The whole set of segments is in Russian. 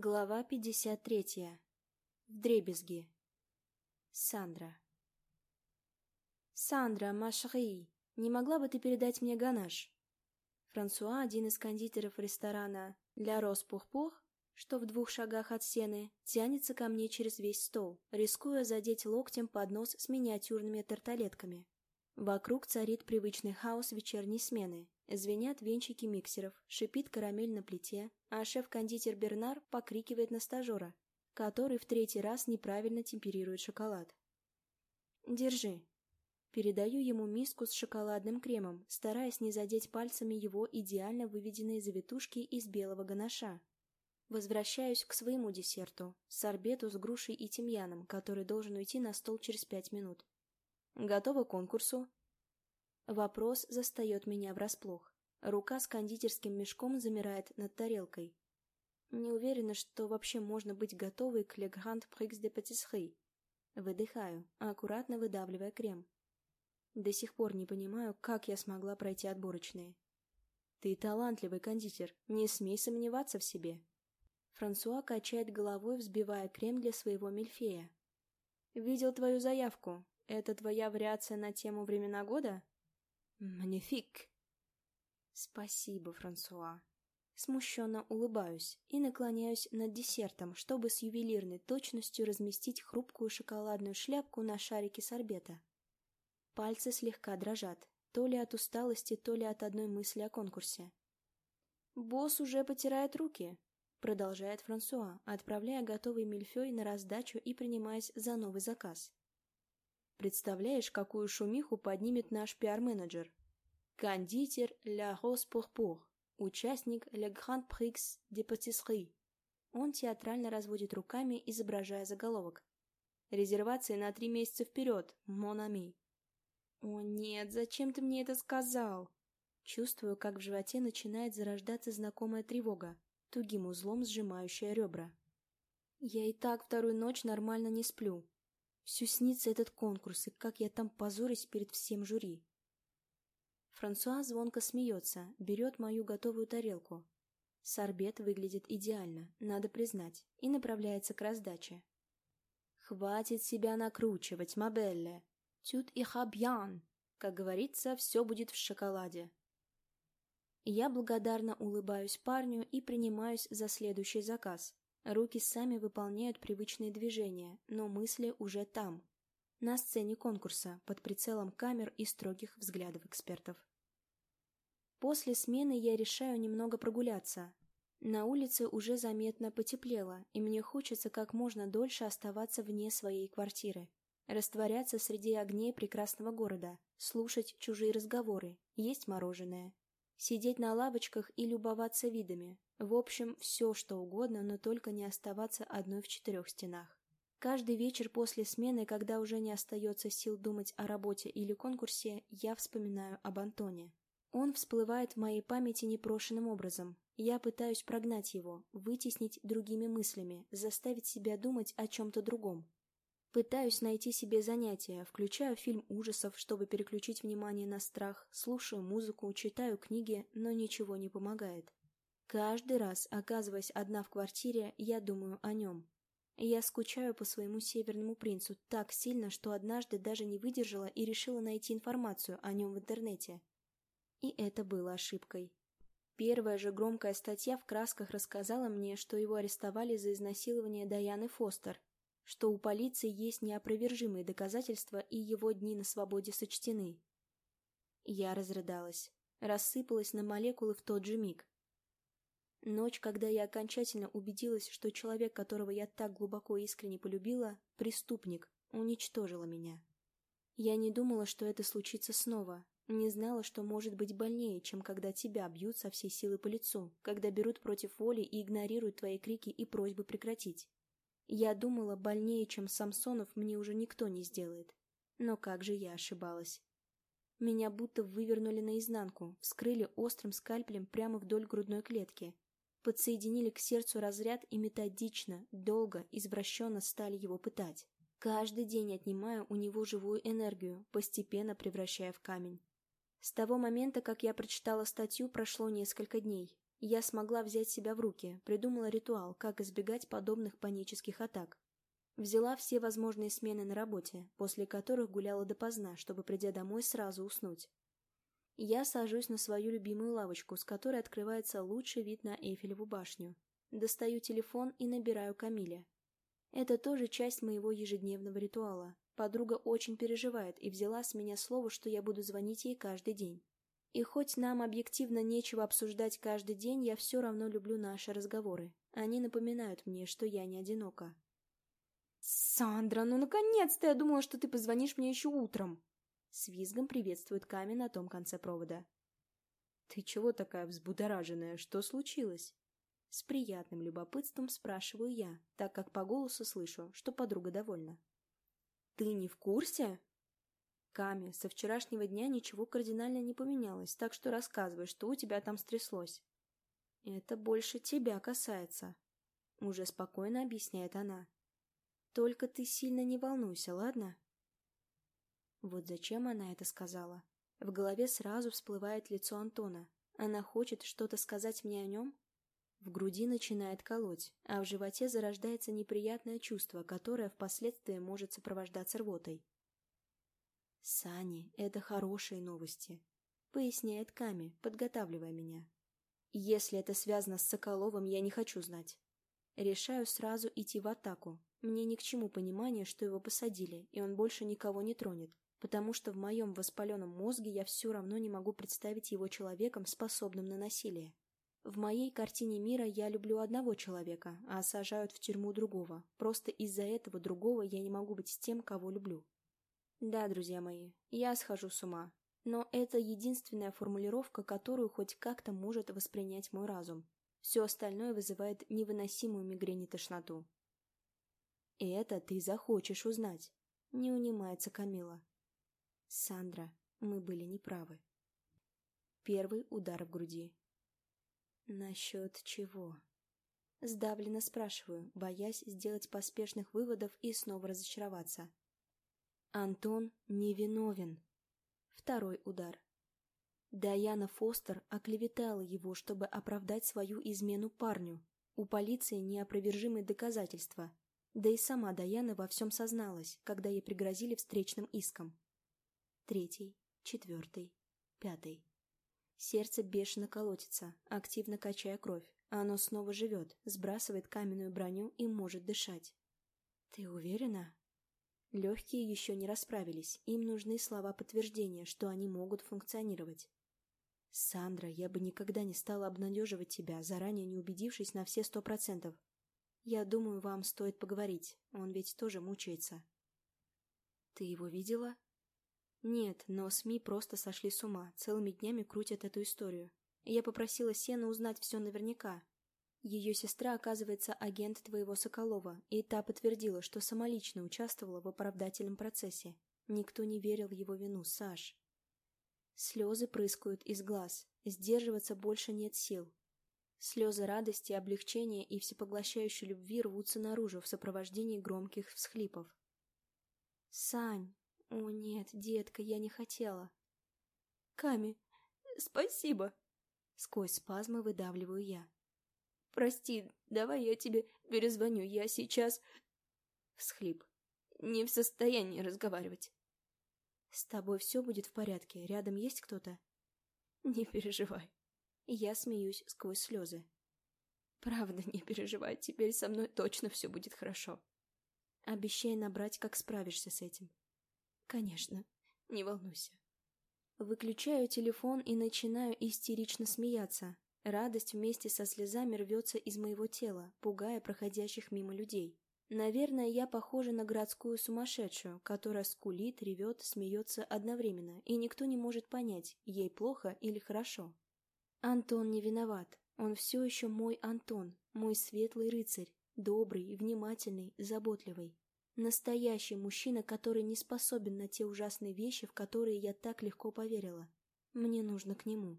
Глава 53. Вдребезги. Сандра. «Сандра, машри, не могла бы ты передать мне ганаш?» Франсуа, один из кондитеров ресторана «Ля Рос-Пух-Пух», что в двух шагах от сены, тянется ко мне через весь стол, рискуя задеть локтем поднос с миниатюрными тарталетками. Вокруг царит привычный хаос вечерней смены. Звенят венчики миксеров, шипит карамель на плите, а шеф-кондитер Бернар покрикивает на стажера, который в третий раз неправильно темперирует шоколад. «Держи». Передаю ему миску с шоколадным кремом, стараясь не задеть пальцами его идеально выведенные завитушки из белого ганаша. Возвращаюсь к своему десерту, сорбету с грушей и тимьяном, который должен уйти на стол через пять минут. «Готова к конкурсу?» Вопрос застает меня врасплох. Рука с кондитерским мешком замирает над тарелкой. Не уверена, что вообще можно быть готовой к Le Grand Prix de Patisserie. Выдыхаю, аккуратно выдавливая крем. До сих пор не понимаю, как я смогла пройти отборочные. Ты талантливый кондитер, не смей сомневаться в себе. Франсуа качает головой, взбивая крем для своего мильфея. Видел твою заявку. Это твоя вариация на тему времена года? «Манифик!» «Спасибо, Франсуа!» Смущенно улыбаюсь и наклоняюсь над десертом, чтобы с ювелирной точностью разместить хрупкую шоколадную шляпку на шарике сорбета. Пальцы слегка дрожат, то ли от усталости, то ли от одной мысли о конкурсе. «Босс уже потирает руки», — продолжает Франсуа, отправляя готовый мильфей на раздачу и принимаясь за новый заказ. Представляешь, какую шумиху поднимет наш пиар-менеджер? Кондитер Ля Рос Пурпур, участник Le Grand Prix de Patisserie. Он театрально разводит руками, изображая заголовок. Резервации на три месяца вперед, Монами. О нет, зачем ты мне это сказал? Чувствую, как в животе начинает зарождаться знакомая тревога, тугим узлом сжимающая ребра. Я и так вторую ночь нормально не сплю. Все снится этот конкурс, и как я там позорюсь перед всем жюри. Франсуа звонко смеется, берет мою готовую тарелку. Сорбет выглядит идеально, надо признать, и направляется к раздаче. «Хватит себя накручивать, Мабелле! Тют и хабьян!» Как говорится, все будет в шоколаде. Я благодарно улыбаюсь парню и принимаюсь за следующий заказ. Руки сами выполняют привычные движения, но мысли уже там. На сцене конкурса, под прицелом камер и строгих взглядов экспертов. После смены я решаю немного прогуляться. На улице уже заметно потеплело, и мне хочется как можно дольше оставаться вне своей квартиры. Растворяться среди огней прекрасного города, слушать чужие разговоры, есть мороженое. Сидеть на лавочках и любоваться видами, в общем, все что угодно, но только не оставаться одной в четырех стенах. Каждый вечер после смены, когда уже не остается сил думать о работе или конкурсе, я вспоминаю об Антоне. Он всплывает в моей памяти непрошенным образом. Я пытаюсь прогнать его, вытеснить другими мыслями, заставить себя думать о чем-то другом. Пытаюсь найти себе занятия, включаю фильм ужасов, чтобы переключить внимание на страх, слушаю музыку, читаю книги, но ничего не помогает. Каждый раз, оказываясь одна в квартире, я думаю о нем. Я скучаю по своему северному принцу так сильно, что однажды даже не выдержала и решила найти информацию о нем в интернете. И это было ошибкой. Первая же громкая статья в красках рассказала мне, что его арестовали за изнасилование Даяны Фостер, что у полиции есть неопровержимые доказательства и его дни на свободе сочтены. Я разрыдалась, рассыпалась на молекулы в тот же миг. Ночь, когда я окончательно убедилась, что человек, которого я так глубоко и искренне полюбила, преступник, уничтожила меня. Я не думала, что это случится снова, не знала, что может быть больнее, чем когда тебя бьют со всей силы по лицу, когда берут против воли и игнорируют твои крики и просьбы прекратить. Я думала, больнее, чем Самсонов, мне уже никто не сделает. Но как же я ошибалась. Меня будто вывернули наизнанку, вскрыли острым скальпелем прямо вдоль грудной клетки, подсоединили к сердцу разряд и методично, долго, извращенно стали его пытать. Каждый день отнимая у него живую энергию, постепенно превращая в камень. С того момента, как я прочитала статью, прошло несколько дней. Я смогла взять себя в руки, придумала ритуал, как избегать подобных панических атак. Взяла все возможные смены на работе, после которых гуляла допоздна, чтобы, придя домой, сразу уснуть. Я сажусь на свою любимую лавочку, с которой открывается лучший вид на Эйфелеву башню. Достаю телефон и набираю Камиля. Это тоже часть моего ежедневного ритуала. Подруга очень переживает и взяла с меня слово, что я буду звонить ей каждый день. И хоть нам объективно нечего обсуждать каждый день, я все равно люблю наши разговоры. Они напоминают мне, что я не одинока. «Сандра, ну наконец-то я думала, что ты позвонишь мне еще утром!» С визгом приветствует Ками на том конце провода. «Ты чего такая взбудораженная? Что случилось?» С приятным любопытством спрашиваю я, так как по голосу слышу, что подруга довольна. «Ты не в курсе?» «Ками, со вчерашнего дня ничего кардинально не поменялось, так что рассказывай, что у тебя там стряслось». «Это больше тебя касается», — уже спокойно объясняет она. «Только ты сильно не волнуйся, ладно?» Вот зачем она это сказала? В голове сразу всплывает лицо Антона. Она хочет что-то сказать мне о нем? В груди начинает колоть, а в животе зарождается неприятное чувство, которое впоследствии может сопровождаться рвотой. «Сани, это хорошие новости», — поясняет Ками, подготавливая меня. «Если это связано с Соколовым, я не хочу знать. Решаю сразу идти в атаку. Мне ни к чему понимание, что его посадили, и он больше никого не тронет потому что в моем воспаленном мозге я все равно не могу представить его человеком, способным на насилие. В моей картине мира я люблю одного человека, а сажают в тюрьму другого. Просто из-за этого другого я не могу быть с тем, кого люблю. Да, друзья мои, я схожу с ума. Но это единственная формулировка, которую хоть как-то может воспринять мой разум. Все остальное вызывает невыносимую мигрень и тошноту. И это ты захочешь узнать. Не унимается Камила. Сандра, мы были неправы. Первый удар в груди. Насчет чего? Сдавленно спрашиваю, боясь сделать поспешных выводов и снова разочароваться. Антон невиновен. Второй удар. Даяна Фостер оклеветала его, чтобы оправдать свою измену парню. У полиции неопровержимые доказательства. Да и сама Даяна во всем созналась, когда ей пригрозили встречным иском третий, четвертый, пятый. Сердце бешено колотится, активно качая кровь. Оно снова живет, сбрасывает каменную броню и может дышать. «Ты уверена?» Легкие еще не расправились, им нужны слова подтверждения, что они могут функционировать. «Сандра, я бы никогда не стала обнадеживать тебя, заранее не убедившись на все сто процентов. Я думаю, вам стоит поговорить, он ведь тоже мучается». «Ты его видела?» Нет, но СМИ просто сошли с ума, целыми днями крутят эту историю. Я попросила Сена узнать все наверняка. Ее сестра, оказывается, агент твоего Соколова, и та подтвердила, что самолично участвовала в оправдательном процессе. Никто не верил его вину, Саш. Слезы прыскают из глаз, сдерживаться больше нет сил. Слезы радости, облегчения и всепоглощающей любви рвутся наружу в сопровождении громких всхлипов. «Сань, «О нет, детка, я не хотела». «Ками, спасибо!» Сквозь спазмы выдавливаю я. «Прости, давай я тебе перезвоню, я сейчас...» Всхлип. «Не в состоянии разговаривать». «С тобой все будет в порядке, рядом есть кто-то?» «Не переживай». Я смеюсь сквозь слезы. «Правда, не переживай, теперь со мной точно все будет хорошо». Обещай набрать, как справишься с этим. Конечно, не волнуйся. Выключаю телефон и начинаю истерично смеяться. Радость вместе со слезами рвется из моего тела, пугая проходящих мимо людей. Наверное, я похожа на городскую сумасшедшую, которая скулит, ревет, смеется одновременно, и никто не может понять, ей плохо или хорошо. Антон не виноват. Он все еще мой Антон, мой светлый рыцарь, добрый, внимательный, заботливый. Настоящий мужчина, который не способен на те ужасные вещи, в которые я так легко поверила. Мне нужно к нему.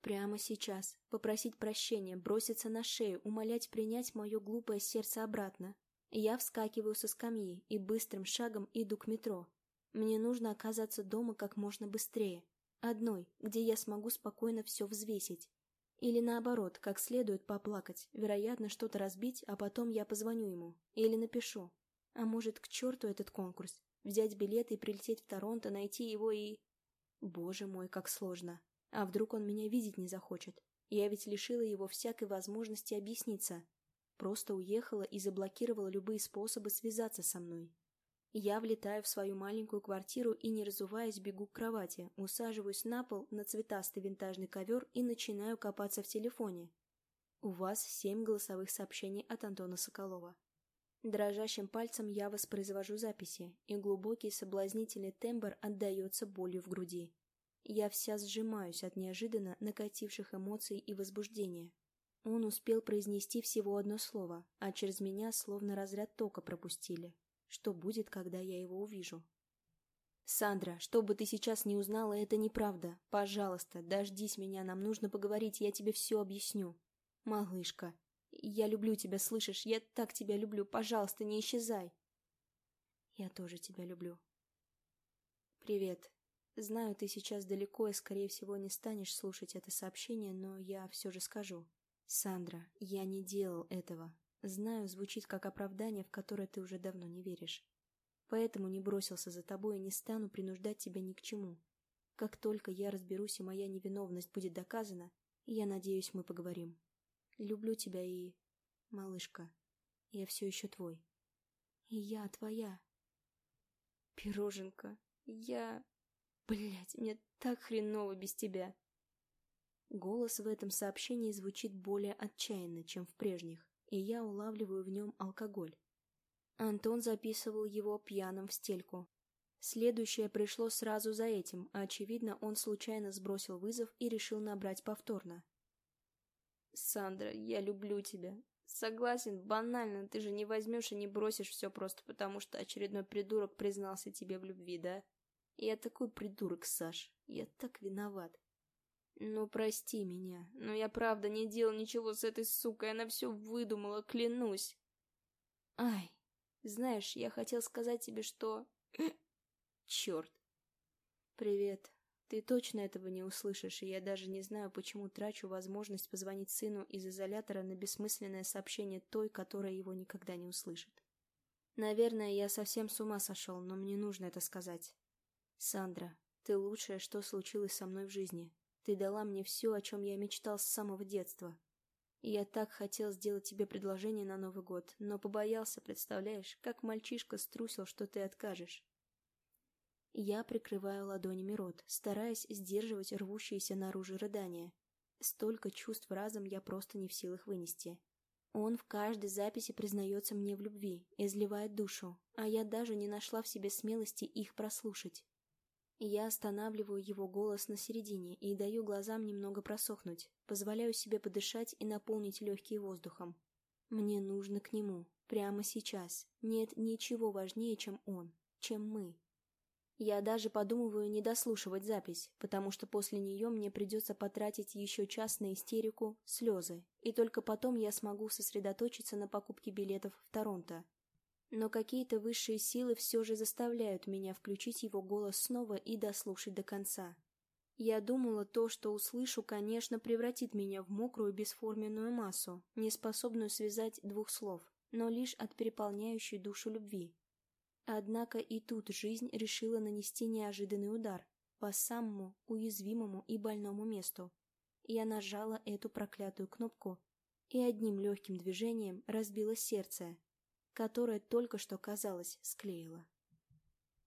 Прямо сейчас. Попросить прощения, броситься на шею, умолять принять мое глупое сердце обратно. Я вскакиваю со скамьи и быстрым шагом иду к метро. Мне нужно оказаться дома как можно быстрее. Одной, где я смогу спокойно все взвесить. Или наоборот, как следует поплакать, вероятно, что-то разбить, а потом я позвоню ему. Или напишу. А может, к черту этот конкурс? Взять билеты и прилететь в Торонто, найти его и... Боже мой, как сложно. А вдруг он меня видеть не захочет? Я ведь лишила его всякой возможности объясниться. Просто уехала и заблокировала любые способы связаться со мной. Я влетаю в свою маленькую квартиру и, не разуваясь, бегу к кровати, усаживаюсь на пол на цветастый винтажный ковер и начинаю копаться в телефоне. У вас семь голосовых сообщений от Антона Соколова. Дрожащим пальцем я воспроизвожу записи, и глубокий соблазнительный тембр отдается болью в груди. Я вся сжимаюсь от неожиданно накативших эмоций и возбуждения. Он успел произнести всего одно слово, а через меня словно разряд тока пропустили. Что будет, когда я его увижу? «Сандра, что бы ты сейчас не узнала, это неправда. Пожалуйста, дождись меня, нам нужно поговорить, я тебе все объясню. Малышка, я люблю тебя, слышишь? Я так тебя люблю. Пожалуйста, не исчезай. Я тоже тебя люблю. Привет. Знаю, ты сейчас далеко и, скорее всего, не станешь слушать это сообщение, но я все же скажу. Сандра, я не делал этого. Знаю, звучит как оправдание, в которое ты уже давно не веришь. Поэтому не бросился за тобой и не стану принуждать тебя ни к чему. Как только я разберусь и моя невиновность будет доказана, я надеюсь, мы поговорим. Люблю тебя и... Малышка, я все еще твой. И я твоя. Пироженка, я... Блять, мне так хреново без тебя. Голос в этом сообщении звучит более отчаянно, чем в прежних, и я улавливаю в нем алкоголь. Антон записывал его пьяным в стельку. Следующее пришло сразу за этим, а очевидно, он случайно сбросил вызов и решил набрать повторно. Сандра, я люблю тебя. Согласен, банально, ты же не возьмешь и не бросишь все просто потому, что очередной придурок признался тебе в любви, да? Я такой придурок, Саш. Я так виноват. Ну, прости меня, но я правда не делал ничего с этой сукой, она все выдумала, клянусь. Ай, знаешь, я хотел сказать тебе, что... Черт. Привет. Ты точно этого не услышишь, и я даже не знаю, почему трачу возможность позвонить сыну из изолятора на бессмысленное сообщение той, которая его никогда не услышит. Наверное, я совсем с ума сошел, но мне нужно это сказать. Сандра, ты лучшее, что случилось со мной в жизни. Ты дала мне все, о чем я мечтал с самого детства. Я так хотел сделать тебе предложение на Новый год, но побоялся, представляешь, как мальчишка струсил, что ты откажешь. Я прикрываю ладонями рот, стараясь сдерживать рвущиеся наружу рыдания. Столько чувств разом я просто не в силах вынести. Он в каждой записи признается мне в любви, изливает душу, а я даже не нашла в себе смелости их прослушать. Я останавливаю его голос на середине и даю глазам немного просохнуть, позволяю себе подышать и наполнить легкие воздухом. Мне нужно к нему, прямо сейчас. Нет ничего важнее, чем он, чем мы. Я даже подумываю не дослушивать запись, потому что после нее мне придется потратить еще час на истерику, слезы, и только потом я смогу сосредоточиться на покупке билетов в Торонто. Но какие-то высшие силы все же заставляют меня включить его голос снова и дослушать до конца. Я думала, то, что услышу, конечно, превратит меня в мокрую бесформенную массу, не способную связать двух слов, но лишь от переполняющей душу любви, Однако и тут жизнь решила нанести неожиданный удар по самому уязвимому и больному месту. Я нажала эту проклятую кнопку и одним легким движением разбила сердце, которое только что, казалось, склеило.